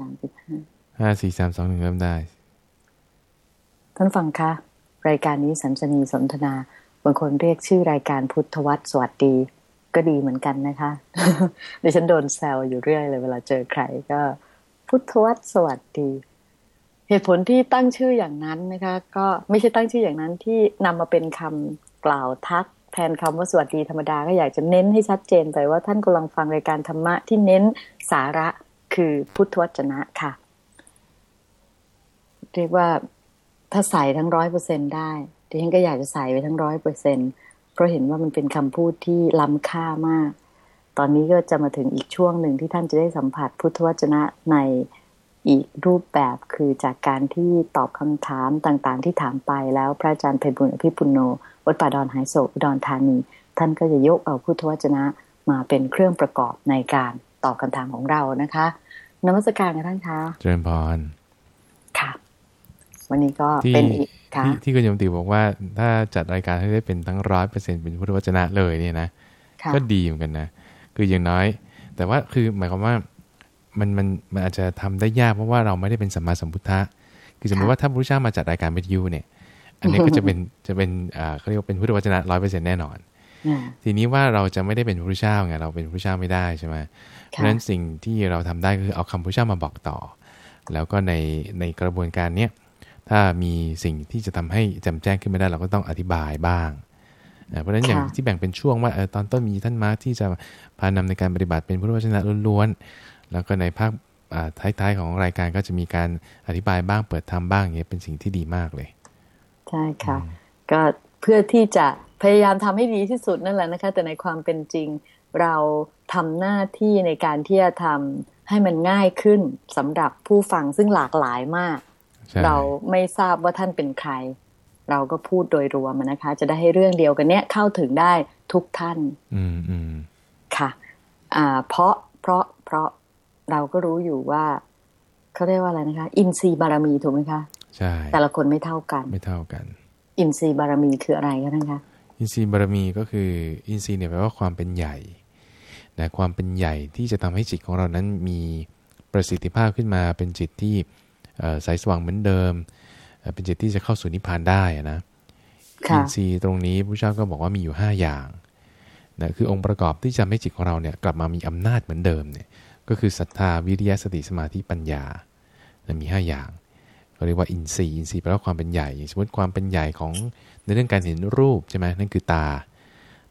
สามสิบห้าห้าสี่สามสองหนึ่งเริ่มได้ท่านฟังคะรายการนี้สัมสนีสนทนาบางคนเรียกชื่อรายการพุทธวัตรสวัสดี ก็ดีเหมือนกันนะคะดิฉันโดนแซวอยู่เรื่อยเลย เวลาเจอใครก็ พุทธวัตรสวัสดี เหตุผลที่ตั้งชื่ออย่างนั้นนะคะ ก็ไม่ใช่ตั้งชื่ออย่างนั้นที่นำมาเป็นคำกล่าวทัก แทนคำว่าสวัสดีธรรมดาก็อยากจะเน้นให้ชัดเจนไปว่าท่านกำลังฟังรายการธรรมะที่เน้นสาระ คือพุทธวจนะค่ะ เรียกว่าถ้าใส่ทั้งร้อยเปอร์เซ็นได้ดิฉันก็อยากจะใส่ไปทั้งร้อยเปอร์เซ็นเพราะเห็นว่ามันเป็นคำพูดที่ล้ำค่ามาก ตอนนี้ก็จะมาถึงอีกช่วงหนึ่งที่ท่านจะได้สัมผัสพุทธวจนะในอีกรูปแบบคือจากการที่ตอบคำถามต่างๆ ที่ถามไปแล้วพระอาจารย์เพบุญอภิปุโนวัดป่าดอนหายโศกอุดรธานี ท่านก็จะยกเอาพุทธวจนะมาเป็นเครื่องประกอบในการ ตอบคำถามของเรานะคะนมัสการกับท่านคะเจริญพรค่ะ วันนี้ก็ที่เป็นอีกค่ะที่ที่คุณโยมติบอกว่าถ้าจัดรายการให้ได้เป็นทั้งร้อยเปอร์เซ็นเป็นพุทธวจนะเลยเนี่ยนะค่ะก็ดีเหมือนกันนะ คืออย่างน้อย แต่ว่าคือหมายความว่ามันมันมันอาจจะทำได้ยากเพราะว่าเราไม่ได้เป็นสัมมาสัมพุทธะคือสมมติว่าถ้าพระพุทธเจ้ามาจัดรายการวิทยุเนี่ย อันนี้ก็จะเป็นจะเป็นอ่าเขาเรียกว่าเป็นพุทธวจนะร้อยเปอร์เซ็นแน่นอนอ่าทีนี้ว่าเราจะไม่ได้เป็นพระพุทธเจ้าไงเราเป็นพระพุทธเจ้าไม่ได้ใช่ไหม เพราะฉะนั้นสิ่งที่เราทำได้ก็คือเอาคำพระพุทธเจ้ามาบอกต่อ แล้วก็ในในกระบวนการเนี้ยถ้ามีสิ่งที่จะทำให้แจำแจ้งขึ้นไม่ได้เราก็ต้องอธิบายบ้างอ่าเพราะฉะนั้นอย่างค่ะที่แบ่งเป็นช่วงว่าเออตอนต้นมีท่านมาร์คที่จะพานำในการปฏิบัติเป็นพุทธวจนะล้วนๆ แล้วก็ในภาคอ่าท้ายๆของรายการก็จะมีการอธิบายบ้างเปิดทำบ้างอย่างเงี้ยเป็นสิ่งที่ดีมากเลย ใช่ค่ะ ก็เพื่อที่จะพยายามทำให้ดีที่สุดนั่นแหละนะคะ แต่ในความเป็นจริง เราทำหน้าที่ในการที่จะทำให้มันง่ายขึ้นสำหรับผู้ฟังซึ่งหลากหลายมากใช่เราไม่ทราบว่าท่านเป็นใคร เราก็พูดโดยรวมนะคะ จะได้ให้เรื่องเดียวกันเนี้ยเข้าถึงได้ทุกท่าน อืมอืมค่ะอ่าเพราะเพราะเพราะเราก็รู้อยู่ว่าเขาเรียกว่าอะไรนะคะ อินทรีย์บารมีถูกไหมคะใช่แต่ละคนไม่เท่ากัน ไม่เท่ากัน อินทรีย์บารมีคืออะไรคะท่านคะอินทรีย์บารมีก็คือ อินทรีย์เนี่ยแปลว่าความเป็นใหญ่ นะความเป็นใหญ่ที่จะทำให้จิตของเรานั้นมีประสิทธิภาพขึ้นมา เป็นจิตที่เอ่อใสสว่างเหมือนเดิมเอ่อเป็นจิตที่จะเข้าสู่นิพพานได้อะนะค่ะอินทรีย์ตรงนี้พระเจ้าก็บอกว่ามีอยู่ 5 อย่างนะคือองค์ประกอบที่จะทำให้จิตของเราเนี่ยกลับมามีอำนาจเหมือนเดิมเนี่ยก็คือศรัทธาวิริยะสติสมาธิปัญญานะมี 5 อย่างเราเรียกว่าอินทรีย์อินทรีย์แปลว่าความเป็นใหญ่อย่างสมมติความเป็นใหญ่ของในเรื่องการเห็นรูปใช่ไหมนั่นคือตา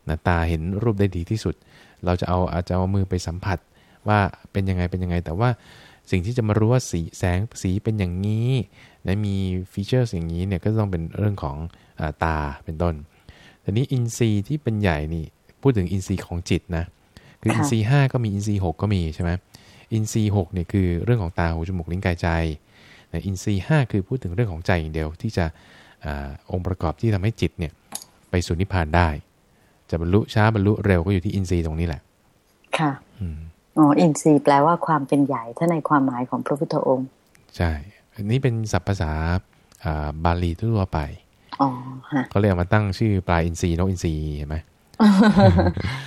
นะตาเห็นรูปได้ดีที่สุด เราจะเอาอาจจะเอามือไปสัมผัสว่าเป็นยังไงเป็นยังไง แต่ว่าสิ่งที่จะมารู้ว่าสีแสงสีเป็นอย่างนี้นะมี feature อย่างนี้เนี่ยก็ต้องเป็นเรื่องของอาตาเป็นต้นทีนี้อินทรีย์ที่เป็นใหญ่นี่พูดถึงอินทรีย์ของจิตนะคือค่ะอินทรีย์ห้าก็มีอินทรีย์หกก็มีใช่ไหมอินทรีย์หกเนี่ยคือเรื่องของตาหูจมูกลิ้นกายใจนะอินทรีย์ห้าคือพูดถึงเรื่องของใจอย่างเดียวที่จะอาองค์ประกอบที่ทำให้จิตเนี่ยไปสู่นิพพานได้ จะบรรลุช้าบรรลุเร็วก็อยู่ที่อินทรีย์ตรงนี้แหละ ค่ะอืมอ๋ออินทรีย์แปลว่าความเป็นใหญ่ถ้าในความหมายของพระพุทธองค์ ใช่ อันนี้เป็นศัพท์ภาษาอ่าบาลีทั่วๆไปอ๋อฮะเขาเลยเอามาตั้งชื่อปลาอินทรีนกอินทรีเห็นไหม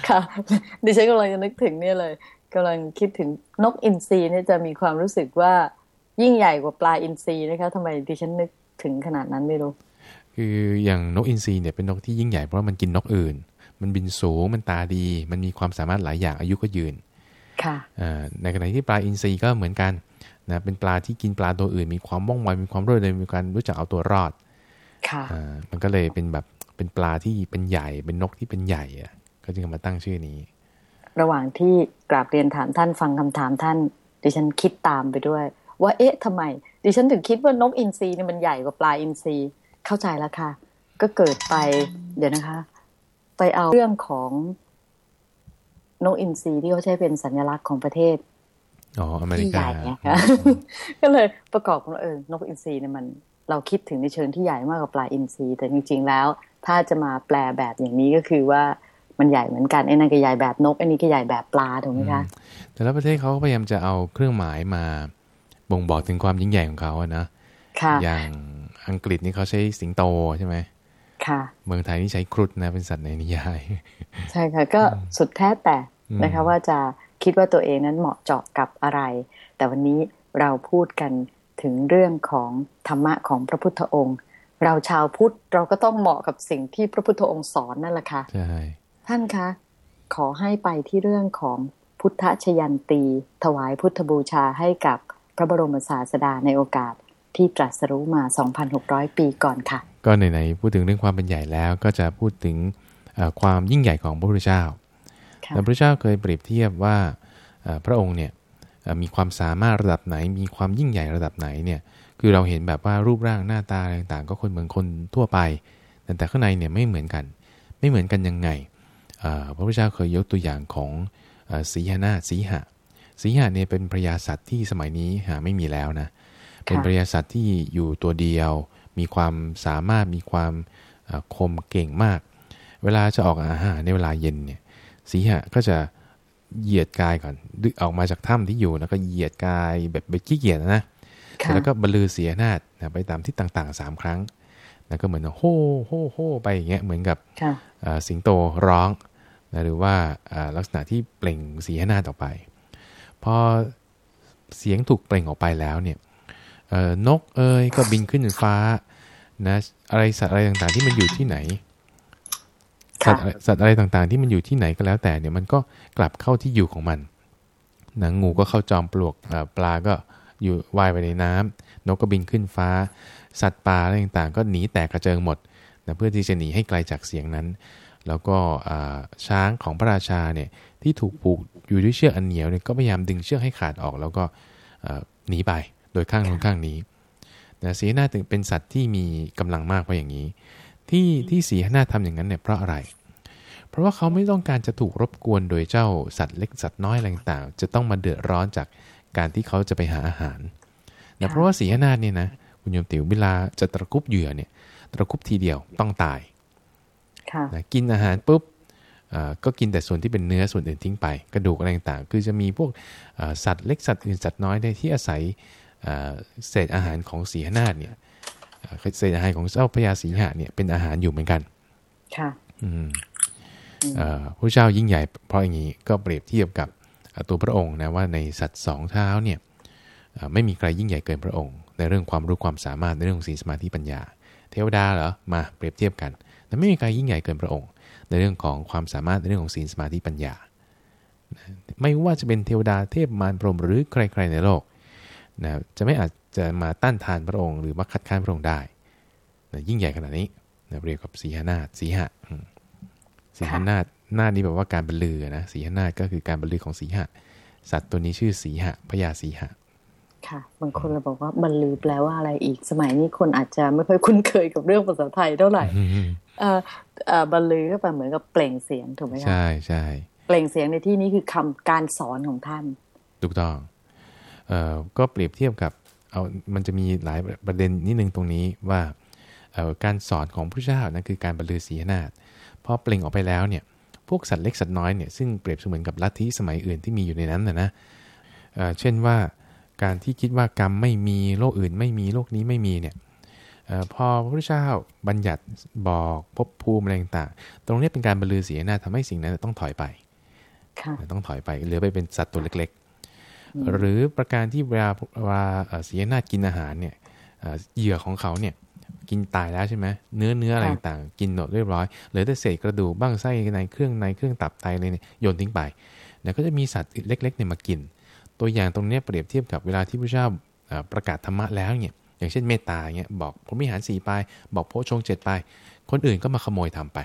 ค่ะ ดิฉันกำลังจะนึกถึงเนี่ยเลยกำลังคิดถึงนกอินทรีเนี่ยจะมีความรู้สึกว่ายิ่งใหญ่กว่าปลาอินทรีนะคะทำไมดิฉันนึกถึงขนาดนั้นไม่รู้ คืออย่างนกอินทรีเนี่ยเป็นนกที่ยิ่งใหญ่เพราะว่ามันกินนกอื่น มันบินสูงมันตาดี มันมีความสามารถหลายอย่างอายุก็ยืนค่ะอ่าในขณะที่ปลาอินทรีก็เหมือนกันนะเป็นปลาที่กินปลาตัวอื่น มีความว่องไวมีความรวดเร็วมีการรู้จักเอาตัวรอดค่ะอ่ามันก็เลยเป็นแบบเป็นปลาที่เป็นใหญ่ เป็นนกที่เป็นใหญ่อะก็จึงเอามาตั้งชื่อนี้ ระหว่างที่กราบเรียนถามท่านฟังคำถามท่าน ดิฉันคิดตามไปด้วย ว่าเอ๊ะทำไม ดิฉันถึงคิดว่านกอินทรีเนี่ยมันใหญ่กว่าปลาอินทรีเข้าใจแล้วค่ะ ก็เกิดไปเดี๋ยวนะคะ ไปเอาเรื่องของนกอินทรีที่เขาใช้เป็นสัญลักษณ์ของประเทศอ๋ออเมริที่ใหกาญ่เนี่ยค่ะก็เลยประกอบกันว่าเออนกอินทรีเนี่ยมัน เราคิดถึงในเชิงที่ใหญ่มากกว่าปลาอินทรีแต่จริง ๆ แล้ว ถ้าจะมาแปลแบบอย่างนี้ก็คือว่ามันใหญ่เหมือนกันไอ้นั่นก็ใหญ่แบบนกไอ้นี่ก็ใหญ่แบบปลาถูกไหมคะแต่ละประเทศเขาก็พยายามจะเอาเครื่องหมายมา บ่งบอกถึงความยิ่งใหญ่ของเขาอะนะค่ะอย่างอังกฤษนี่เขาใช้สิงโตใช่ไหม ค่ะ เมืองไทยนี่ใช้ครุฑนะเป็นสัตว์ในนิยาย ใช่ค่ะก็สุดแท้แต่อืมนะคะ ว่าจะคิดว่าตัวเองนั้นเหมาะเจาะกับอะไร แต่วันนี้เราพูดกันถึงเรื่องของธรรมะของพระพุทธองค์ เราชาวพุทธเราก็ต้องเหมาะกับสิ่งที่พระพุทธองค์สอนนั่นแหละค่ะใช่ท่านคะขอให้ไปที่เรื่องของพุทธชยันตี ถวายพุทธบูชาให้กับพระบรมศาสดาในโอกาส ที่ตรัสรู้มา 2,600 ปีก่อนค่ะ ก็ไหนๆพูดถึงเรื่องความเป็นใหญ่แล้ว ก็จะพูดถึงเอ่อความยิ่งใหญ่ของพระพุทธเจ้าค่ะพระพุทธเจ้าเคยเปรียบเทียบว่าเอ่อพระองค์เนี่ยเอ่อมีความสามารถระดับไหน มีความยิ่งใหญ่ระดับไหนเนี่ยคือเราเห็นแบบว่ารูปร่างหน้าตาอะไรต่างๆ ก็คนเหมือนคนทั่วไป แต่แต่ข้างในเนี่ยไม่เหมือนกัน ไม่เหมือนกันยังไงเอ่อพระพุทธเจ้าเคยยกตัวอย่างของเอ่อสีหนาทสีหะสีหะเนี่ยเป็นพระยาสัตว์ที่สมัยนี้หาไม่มีแล้วนะ เป็นพระยาสัตว์ที่อยู่ตัวเดียว มีความสามารถมีความเอ่อคมเก่งมาก เวลาจะออกอาหารในเวลาเย็นเนี่ยสีหะก็จะเหยียดกายก่อนดึกออกมาจากถ้ำที่อยู่แล้วก็เหยียดกายแบบบิดขี้เกียจนะค่ะแล้วก็บันลือสีหนาทนะไปตามที่ต่างๆสามครั้ง แล้วก็เหมือนโฮ่โฮ่โฮ่ไปอย่างเงี้ยเหมือนกับค่ะเอ่อสิงโตร้องนะหรือว่าเอ่อลักษณะที่เปล่งเสียนาฏออกไป พอเสียงถูกเปล่งออกไปแล้วเนี่ยเอ่อ นกเอ้ยก็บินขึ้นฟ้านะอะไรสัตว์อะไรต่างๆที่มันอยู่ที่ไหนสัค่ะตว์อะไรสัตว์อะไรต่างๆ ที่มันอยู่ที่ไหนก็แล้วแต่เนี่ยมันก็กลับเข้าที่อยู่ของมันนะงูก็เข้าจอมปลวกเอ่อปลาก็อยู่ว่ายไปในน้ำนกก็บินขึ้นฟ้า สัตว์ป่าอะไรต่างๆ ก็หนีแตกกระเจิงหมดนะเพื่อที่จะหนีให้ไกลจากเสียงนั้น แล้วก็อ่าช้างของพระราชาเนี่ยที่ถูกผูกอยู่ด้วยเชือกอันเหนียวเนี่ยก็พยายามดึงเชือกให้ขาดออก แล้วก็เอ่อหนีไป โดยข้างนู้นข้างนี้นะสีหน้าถึงเป็นสัตว์ที่มีกำลังมากเพราะอย่างนี้ ที่ที่สีหน้าทำอย่างนั้นเนี่ยเพราะอะไร เพราะว่าเขาไม่ต้องการจะถูกรบกวนโดยเจ้าสัตว์เล็กสัตว์น้อยอะไรต่างๆจะต้องมาเดือดร้อนจากการที่เขาจะไปหาอาหารนะเพราะว่าสีหน้าเนี่ยนะคุณโยมติ๋วเวลาจะตะคุบเหยื่อเนี่ยตะคุบทีเดียวต้องตายค่ะนะกินอาหารปุ๊บเอ่อก็กินแต่ส่วนที่เป็นเนื้อส่วนอื่นทิ้งไป กระดูกอะไรต่างๆ คือจะมีพวกเอ่อสัตว์เล็กสัตว์อื่นสัตว์น้อยได้ที่อาศัย เอ่อเศษอาหารของสีหนาฏเนี่ยเอ่อเศษอาหารของเจ้าพญาสีหะเนี่ยเป็นอาหารอยู่เหมือนกัน ค่ะ อืมเอ่อพระเจ้ายิ่งใหญ่ เพราะอย่างนี้ก็เปรียบเทียบกับเอ่อตัวพระองค์นะว่าในสัตว์สองเท้าเนี่ยเอ่อไม่มีใครยิ่งใหญ่เกินพระองค์ ในเรื่องความรู้ความสามารถในเรื่องของศีลสมาธิปัญญา เทวดาเหรอมาเปรียบเทียบกันแต่ไม่มีใครยิ่งใหญ่เกินพระองค์ ในเรื่องของความสามารถในเรื่องของศีลสมาธิปัญญานะไม่ว่าจะเป็นเทวดาเทพมารพรหมหรือใคร ๆในโลก นะจะไม่อาจจะมาต้านทานพระองค์หรือมาคัดค้านพระองค์ได้นะยิ่งใหญ่ขนาดนี้นะเรียกกับสีหนาฏสีหะอืมสีหนาฏนาฏนี้แบบว่าการบรรลือนะสีหนาฏก็คือการบรรลือของสีหะสัตว์ตัวนี้ชื่อสีหะพญาสีหะค่ะ บางคนเราบอกว่าบรรลือแปลว่าอะไรอีก สมัยนี้คนอาจจะไม่ค่อยคุ้นเคยกับเรื่องภาษาไทยเท่าไหร่เอ่อเอ่อบรรลือก็แปลเหมือนกับเปล่งเสียงถูกไหมคะใช่ใช่เปล่งเสียงในที่นี้คือคำการสอนของท่านถูกต้องเอ่อ ก็เปรียบเทียบกับเอามันจะมีหลายประเด็นนิดนึงตรงนี้ว่าเอ่อการสอนของพระเจ้านั่นคือการบรรลือศีนาฏพอเปล่งออกไปแล้วเนี่ยพวกสัตว์เล็กสัตว์น้อยเนี่ยซึ่งเปรียบเสมือนกับลัทธิสมัยอื่นที่มีอยู่ในนั้นนะนะเอ่อเช่นว่าการที่คิดว่ากรรมไม่มีโลกอื่นไม่มีโลกนี้ไม่มีเนี่ยเออพอพระพุทธเจ้าบัญญัติบอกภพภูมิอะไรต่างๆตรงนี้เป็นการบรรลือศีนาฏทำให้สิ่งนั้นต้องถอยไปค่ะต้องถอยไปเหลือไปเป็นสัตว์ตัวเล็กๆ หรือประการที่เวลาเวลาเสีหนาฏกินอาหารเนี่ยเหยื่อของเขาเนี่ยกินตายแล้วใช่ไหมเนื้อเนื้ออะไรต่างกินหมดเรียบร้อยเหลือแต่เศษกระดูกบ้างไส้ในเครื่องในเครื่องตับไตเลยเนี่ยโยนทิ้งไปแล้วก็จะมีสัตว์เล็กๆเนี่ยมากิน ตัวอย่างตรงนี้เปรียบเทียบกับเวลาที่พระเจ้าเอ่อประกาศธรรมะแล้วเนี่ยอย่างเช่นเมตตาเงี้ยบอกผมมีหารสี่ไป บอกโพชงเจ็ดไป คนอื่นก็มาขโมยทำไป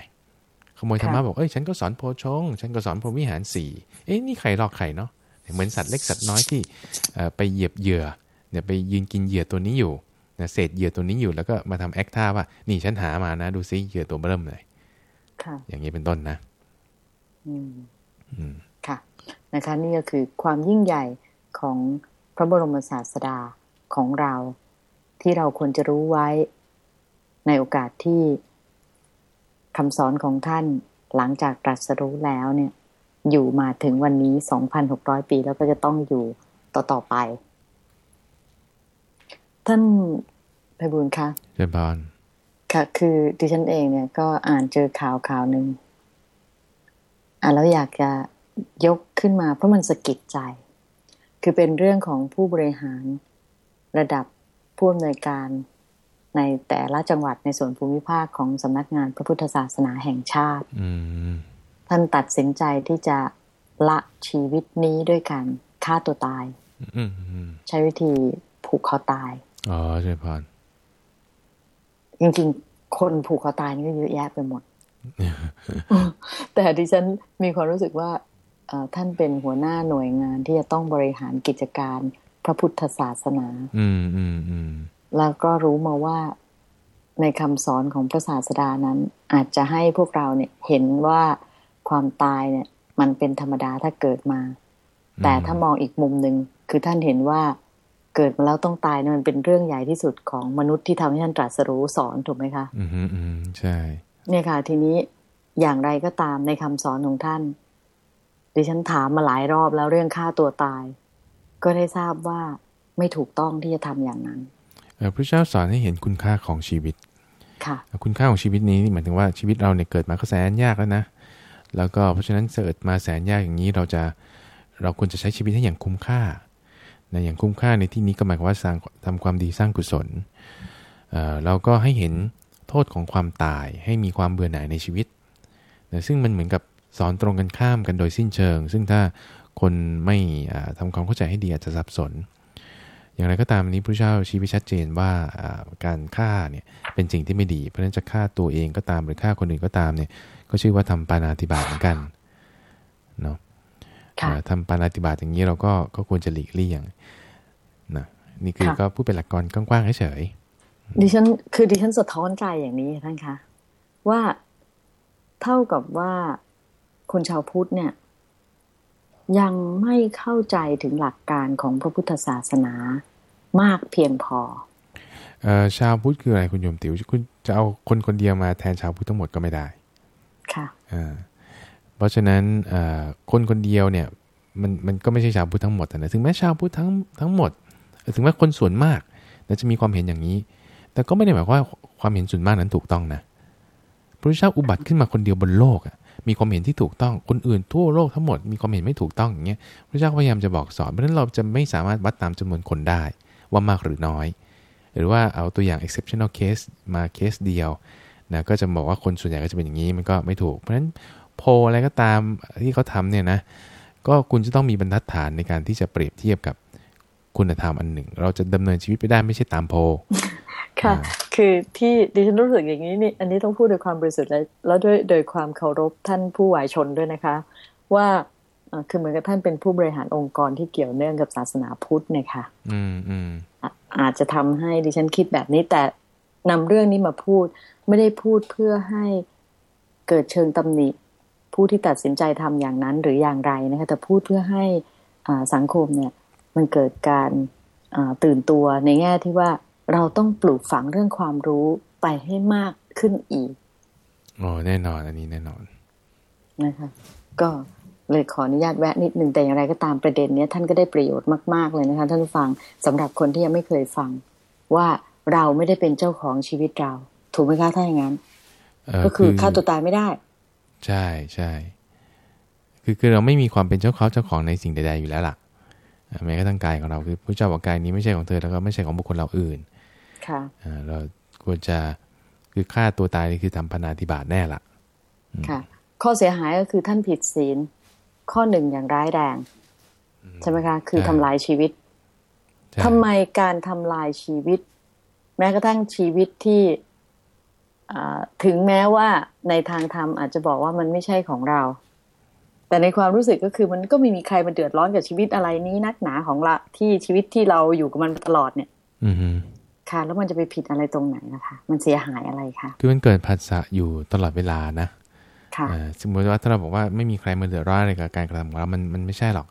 ขโมยธรรมะบอกเอ้ยฉันก็สอนโพชง ฉันก็สอนพรหมิหารสี่เอ๊ะนี่ใครลอกใครเนาะ เหมือนสัตว์เล็กสัตว์น้อยที่เอ่อไปเหยียบเหยื่อเนี่ยไปยืนกินเหยื่อตัวนี้อยู่นะเศษเหยื่อตัวนี้อยู่แล้วก็มาทำแอคท่าว่า นี่ฉันหามานะดูซิเหยื่อตัวเริ่มเลยค่ะ อย่างนี้เป็นต้นนะ อืมอืมค่ะ นะคะ นี่ก็คือความยิ่งใหญ่ของพระบรมศาสดาของเรา ที่เราควรจะรู้ไว้ในโอกาสที่คำสอนของท่านหลังจากตรัสรู้แล้วเนี่ย อยู่มาถึงวันนี้ 2,600 ปี แล้วก็จะต้องอยู่ต่อต่อๆไป ท่านไพบุญคะเจริญพรค่ะ คือดิฉันเองเนี่ย ก็อ่านเจอข่าวข่าวหนึ่งอ่านแล้วอยากจะยกขึ้นมา เพราะมันสะกิดใจ คือเป็นเรื่องของผู้บริหารระดับผู้อำนวยการในแต่ละจังหวัดในส่วนภูมิภาคของสำนักงานพระพุทธศาสนาแห่งชาติอืม ท่านตัดสินใจที่จะละชีวิตนี้ด้วยการฆ่าตัวตายอืมอืมใช้วิธีผูกคอตาย อ๋อใช่พรจริงๆ คนผูกคอตายนี่ก็เยอะแยะไปหมด แต่ดิฉันมีความรู้สึกว่าเอ่อท่านเป็นหัวหน้าหน่วยงานที่จะต้องบริหารกิจการพระพุทธศาสนา อืมอืมอืมแล้วก็รู้มาว่าในคำสอนของพระศาสดานั้น อาจจะให้พวกเราเนี่ยเห็นว่า ความตายเนี่ย มันเป็นธรรมดาถ้าเกิดมา แต่ถ้ามองอีกมุมหนึ่งคือท่านเห็นว่าเกิดมาแล้วต้องตายเนี่ยมันเป็นเรื่องใหญ่ที่สุดของมนุษย์ที่ทำให้ท่านตรัสรู้สอนถูกไหมคะ อืมอืมใช่ เนี่ยค่ะ ทีนี้อย่างไรก็ตามในคำสอนของท่าน ดิฉันถามมาหลายรอบแล้วเรื่องฆ่าตัวตาย ก็ได้ทราบว่าไม่ถูกต้องที่จะทำอย่างนั้นเอ่อพระเจ้าสอนให้เห็นคุณค่าของชีวิต ค่ะ คุณค่าของชีวิตนี้นี่หมายถึงว่าชีวิตเราเนี่ยเกิดมาก็แสนยากแล้วนะ แล้วก็เพราะฉะนั้นเกิดมาแสนยากอย่างนี้เราจะเราควรจะใช้ชีวิตให้อย่างคุ้มค่านะอย่างคุ้มค่าในที่นี้ก็หมายความว่าสร้างทำความดีสร้างกุศลเเราก็ให้เห็นโทษของความตายให้มีความเบื่อหน่ายในชีวิตนะซึ่งมันเหมือนกับสอนตรงกันข้ามกันโดยสิ้นเชิง ซึ่งถ้าคนไม่อ่าทำความเข้าใจให้ดีอาจจะสับสน อย่างไรก็ตามอันนี้พระเจ้าชี้ไว้ชัดเจนว่าอ่าการฆ่าเนี่ยเป็นสิ่งที่ไม่ดี เพราะฉะนั้นจะฆ่าตัวเองก็ตามหรือฆ่าคนอื่นก็ตามเนี่ยก็ชื่อว่าทำปานาติบาตเหมือนกันเนาะค่ะอ่าทำปานาติบาตอย่างนี้เราก็ก็ควรจะหลีกเลี่ยงนะนี่คือค่ะก็พูดเป็นหลักการกว้างๆเฉยดิฉันคือดิฉันสะท้อนใจอย่างนี้ท่านคะว่าเท่ากับว่าคนชาวพุทธเนี่ยยังไม่เข้าใจถึงหลักการของพระพุทธศาสนา มากเพียงพอๆเอ่อชาวพุทธคืออะไรคุณโยมติ๋วคุณจะเอาคนคนเดียวมาแทนชาวพุทธทั้งหมดก็ไม่ได้ ค่ะอ่าเพราะฉะนั้นเอ่อคนคนเดียวเนี่ยมันมันก็ไม่ใช่ชาวพุทธทั้งหมดนะถึงแม้ชาวพุทธทั้งทั้งหมด ถึงแม้คนส่วนมากแต่จะมีความเห็นอย่างนี้ แต่ก็ไม่ได้หมายความว่าความเห็นส่วนมากนั้นถูกต้องนะพระพุทธเจ้าอุบัติขึ้นมาคนเดียวบนโลกอะมีความเห็นที่ถูกต้อง คนอื่นทั่วโลกทั้งหมดมีความเห็นไม่ถูกต้องอย่างเงี้ย พระเจ้าก็พยายามจะบอกสอน เพราะฉะนั้นเราจะไม่สามารถวัดตามจำนวนคนได้ ว่ามากหรือน้อย หรือว่าเอาตัวอย่าง exceptional case มาเคสเดียวนะก็จะบอกว่าคนส่วนใหญ่ก็จะเป็นอย่างนี้มันก็ไม่ถูก เพราะฉะนั้นโพลอะไรก็ตามที่เขาทำเนี่ยนะก็คุณจะต้องมีบรรทัดฐานในการที่จะเปรียบเทียบกับคุณธรรมอันหนึ่ง เราจะดำเนินชีวิตไปได้ไม่ใช่ตามโพลค่ะอ่าคือที่ดิฉันรู้สึกอย่างนี้นี่อันนี้ต้องพูดโดยความบริสุทธิ์และแล้วด้วยโดยความเคารพท่านผู้วายชนด้วยนะคะ ว่าเอ่อ คือเหมือนกับท่านเป็นผู้บริหารองค์กรที่เกี่ยวเนื่องกับศาสนาพุทธเนี่ยค่ะอืมอืมอะอาจจะทำให้ดิฉันคิดแบบนี้แต่นำเรื่องนี้มาพูด ไม่ได้พูดเพื่อให้เกิดเชิงตำหนิ ผู้ที่ตัดสินใจทำอย่างนั้นหรืออย่างไรนะคะแต่พูดเพื่อให้อ่าสังคมเนี่ย มันเกิดการอ่าตื่นตัวในแง่ที่ว่าเราต้องปลูกฝังเรื่องความรู้ไปให้มากขึ้นอีกโอ้แน่นอนอันนี้แน่นอนนะคะก็ เลยขออนุญาตแวะนิดนึงแต่อย่างไรก็ตามประเด็นเนี้ยท่านก็ได้ประโยชน์มากๆเลยนะคะท่านผู้ฟังสำหรับคนที่ยังไม่เคยฟัง ว่าเราไม่ได้เป็นเจ้าของชีวิตเรา ถูกไหมคะถ้าอย่างนั้นเอ่อก็คือฆ่าตัวตายไม่ได้ ใช่ใช่คือคือเราไม่มีความเป็นเจ้าของเจ้าของในสิ่งใดๆอยู่แล้วล่ะอ่าแม้กระทั่งกายของเราคือพระเจ้าบอกกายนี้ไม่ใช่ของเธอแล้วก็ไม่ใช่ของบุคคลเราอื่น ค่ะอ่าเราควรจะคือฆ่าตัวตายนี่คือทำพนาธิบาตแน่ละค่ะ ข้อเสียหายก็คือท่านผิดศีล ข้อหนึ่งอย่างร้ายแรง ใช่ไหมคะ คือใช่ทำลายชีวิตใช่ทำไมการทำลายชีวิต แม้กระทั่งชีวิตที่อ่าถึงแม้ว่าในทางธรรมอาจจะบอกว่ามันไม่ใช่ของเรา แต่ในความรู้สึกก็คือมันก็ไม่มีใครมาเดือดร้อนกับชีวิตอะไรนี้นักหนาของละที่ชีวิตที่เราอยู่กับมันตลอดเนี่ย อือฮึค่ะ แล้วมันจะไปผิดอะไรตรงไหนนะคะ มันเสียหายอะไรคะคือมันเกิดผัสสะอยู่ตลอดเวลานะค่ะอ่า สมมติว่าถ้าเราบอกว่าไม่มีใครมาเดือดร้อนอะไรกับการกระทำของเรามันมันไม่ใช่หรอก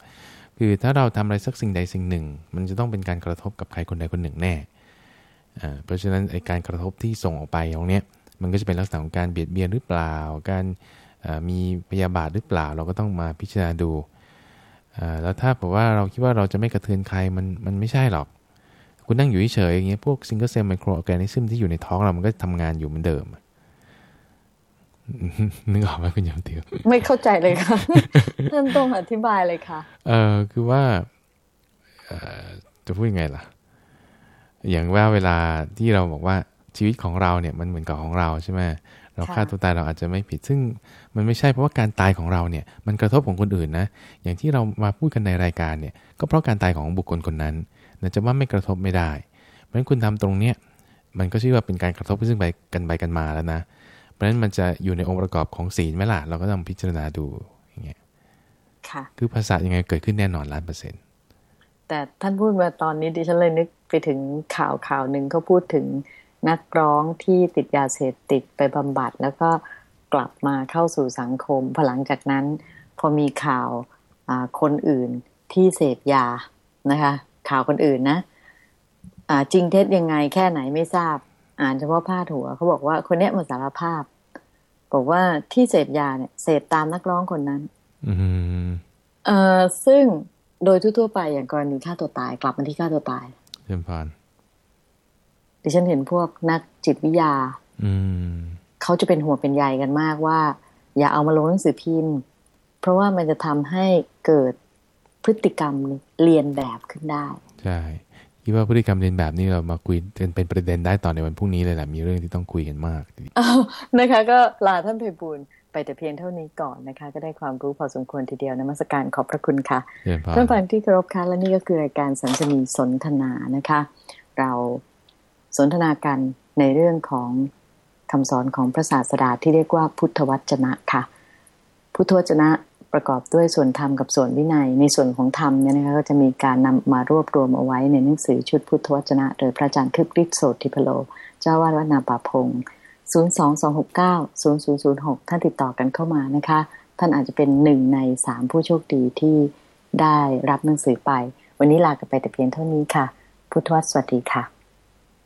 คือถ้าเราทำอะไรสักสิ่งใดสิ่งหนึ่ง มันจะต้องเป็นการกระทบกับใครคนใดคนหนึ่งแน่เพราะฉะนั้นไอการกระทบที่ส่งออกไปตรงเนี้ยมันก็จะเป็นลักษณะของการเบียดเบียนหรือเปล่า การมีพยาบาทหรือเปล่า เราก็ต้องมาพิจารณาดูแล้วถ้าบอกว่าเราคิดว่าเราจะไม่กระเทือนใครมันมันไม่ใช่หรอก คุณนั่งอยู่เฉยอย่างเงี้ยพวก single cell microorganism ที่อยู่ในท้องเรามันก็ทำงานอยู่เหมือนเดิม นึกออกไหมคุณยมติวไม่เข้าใจเลยค่ะท่านต้องอธิบายเลยค่ะ เออคือว่าเออจะพูดยังไงล่ะ อย่างว่าเวลาที่เราบอกว่าชีวิตของเราเนี่ยมันเหมือนกับของเราใช่ไหมเราฆ่าตัวตายเราอาจจะไม่ผิด ซึ่งมันไม่ใช่เพราะว่าการตายของเราเนี่ย มันกระทบของคนอื่นนะ อย่างที่เรามาพูดกันในรายการเนี่ย ก็เพราะการตายของบุคคลคนนั้นนะจะว่าไม่กระทบไม่ได้ เพราะฉะนั้นคุณทำตรงเนี้ยมันก็ชื่อว่าเป็นการกระทบซึ่งไปกันไปกันมาแล้วนะ เพราะฉะนั้นมันจะอยู่ในองค์ประกอบของศีลไหมล่ะ เราก็ต้องพิจารณาดูอย่างเงี้ยค่ะ คือภาษายังไงเกิดขึ้นแน่นอนล้านเปอร์เซ็นต์แต่ท่านพูดมาตอนนี้ดิฉันเลยนึกไปถึงข่าวข่าวหนึ่งเขาพูดถึงนักร้องที่ติดยาเสพติดไปบำบัด แล้วก็กลับมาเข้าสู่สังคมพอหลังจากนั้น พอมีข่าวคนอื่นที่เสพยานะคะ ข่าวคนอื่นนะะจริงเท็จยังไงแค่ไหนไม่ทราบ อ่านเฉพาะพาดหัวเขาบอกว่าคนเนี้ยมาสารภาพ บอกว่าที่เสพยาเนี่ยเสพตามนักร้องคนนั้น อืมเอ่อซึ่งโดยทั่วๆไปอย่างกรณีฆ่าตัวตายกลับมาที่ฆ่าตัวตายเชิญพานดิฉันเห็นพวกนักจิตวิทยา อืมเขาจะเป็นห่วงเป็นใยกันมากว่า อย่าเอามาลงหนังสือพิมพ์ เพราะว่ามันจะทำให้เกิดพฤติกรรมเรียนแบบขึ้นได้ ใช่ คิดว่าพฤติกรรมเรียนแบบนี้เรามาคุยเป็นเป็นประเด็นได้ต่อในวันพรุ่งนี้เลยแหละมีเรื่องที่ต้องคุยกันมากอ้าวนะคะ ก็ลาท่านไพบูลย์ไปแต่เพียงเท่านี้ก่อนนะคะ ก็ได้ความรู้พอสมควรทีเดียวนมัสการขอบพระคุณค่ะเชิญพานท่านฟังที่เคารพค่ะและนี่ก็คือรายการสันสนีสนทนานะคะ เราสนทนากันในเรื่องของคำสอนของพระศาสดาที่เรียกว่าพุทธวจนะค่ะ พุทธวจนะ ประกอบด้วยส่วนธรรมกับส่วนวินัย ในส่วนของธรรมเนี่ยนะคะก็จะมีการนำมารวบรวมเอาไว้ในหนังสือชุดพุทธวจนะ โดยพระอาจารย์คึกฤทธิ์โสติพโล เจ้าวาดวัดนาป่าพง022690006 ท่านติดต่อกันเข้ามานะคะ ท่านอาจจะเป็นหนึ่งในสามผู้โชคดีที่ได้รับหนังสือไป วันนี้ลากันไปแต่เพียงเท่านี้ค่ะ พุทธวสวัสดีค่ะ